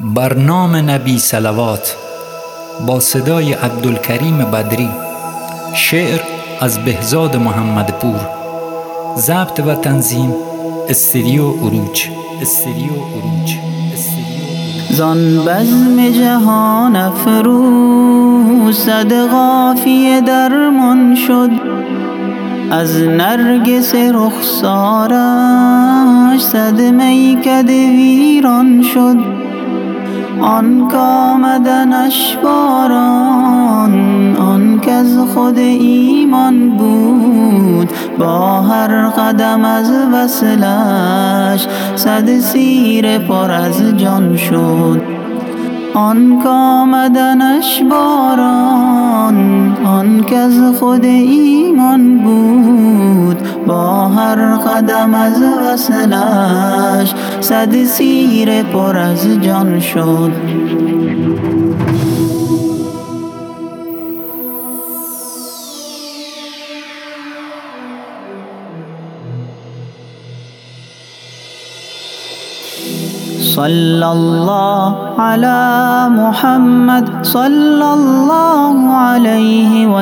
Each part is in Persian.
بر نام نبی صلوات با صدای عبدالکریم بدری شعر از بهزاد محمدپور ضبط و تنظیم استریو اروج استریو اروج زان بزم جهان افروز صد قافیه درمان شد. از نرگس رخسارش صد میکده ویران شد. آن کامدنش باران آن از خود ایمان بود. با هر قدم از وصلش صد سیر پر از جان شد. آن کامدنش باران آن از خود ایمان قدم از وصلش. صد سیر پر از جان شد. صلى الله على محمد. صلى الله عليه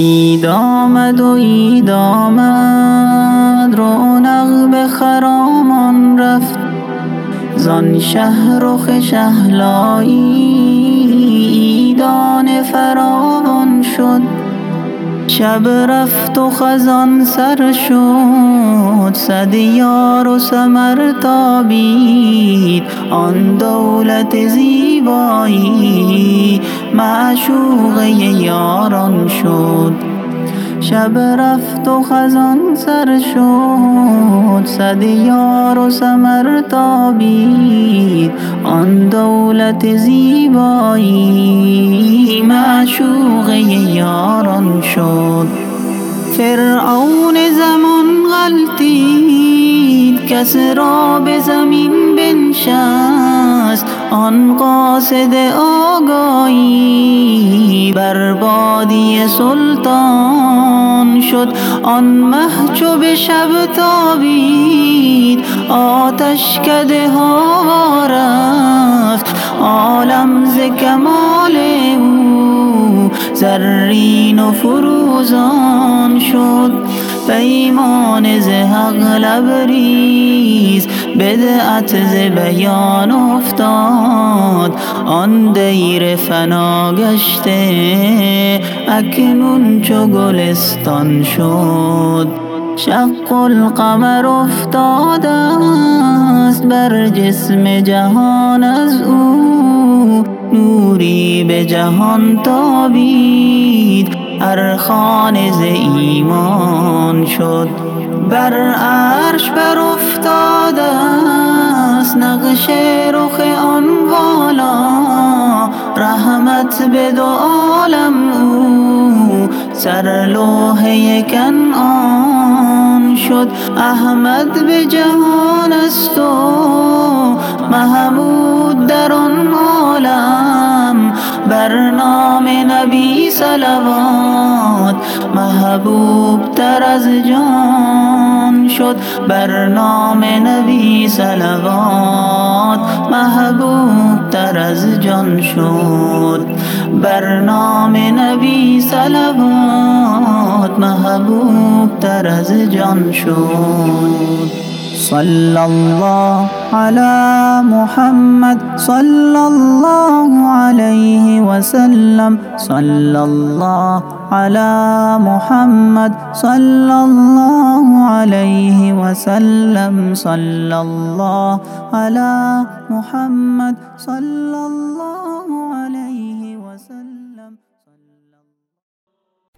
اید آمد و اید آمد رونق به خرامان رفت. زان شهر رخ شهلایی ایدان فراوان شد. شب رفت و خزان سر شد صد یار و سمر تابید آن دولت زیبایی معشوقه یاران شد. شب رفت و خزان سر شد. صد یار و سمر تابید. آن دولت زیبایی معشوق یاران شد. فرعون زمان غلطید. کس را به زمین بنشست. آن قاصد آگاهی بربادی سلطان شد. آن محجوب شب تابید آتش کده ها رفت. عالم ز کمال او زرین و فروزان پیمان ز حق لبریز. بدعت ز بیان افتاد. آن دیر فنا گشته. اکنون چو گلستان شد. شق القمر افتاده است. بر جسم جهان از او نوری به جهان تابید. ارخان ز ایمان شد. بر عرش بر افتاده است نقش رخ آن والا. رحمت به دو عالم او. سر لوحه کنعان. شد احمد به جهان است و محمود در آن عالم. بر نام نبی صلوات محبوب تر از جان شد. بر نام نبی صلوات محبوب تر از جان شد. بر نام نبی صلوات محبوب تر از جان شد. صلى الله على محمد صلى الله عليه وسلم. صلى الله على محمد صلى الله عليه وسلم. صلى الله على محمد صلى الله